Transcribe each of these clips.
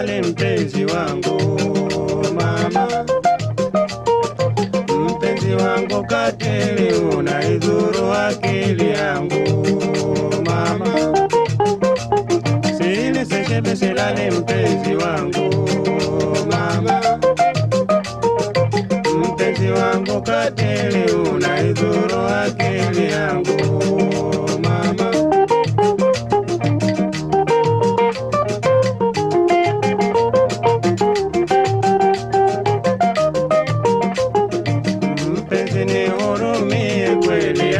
Silese mpenzi wangu mama, mpenzi wangu katili, unaidhuru akili yangu mama. sili seshebe silale mpenzi wangu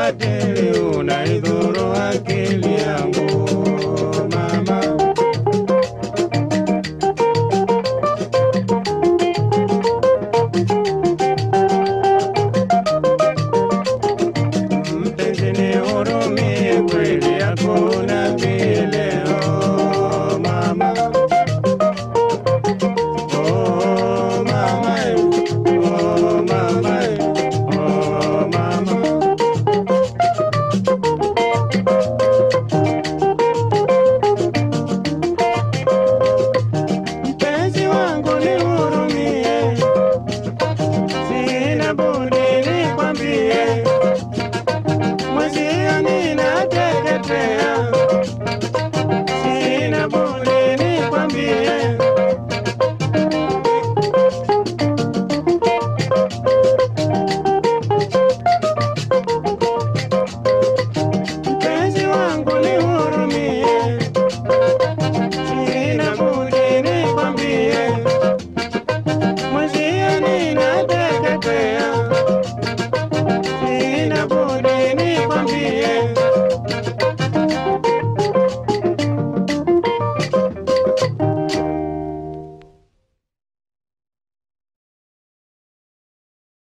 katili, unaidhuru akili yangu mama. Mpenzi nihurumie, kweli hakuna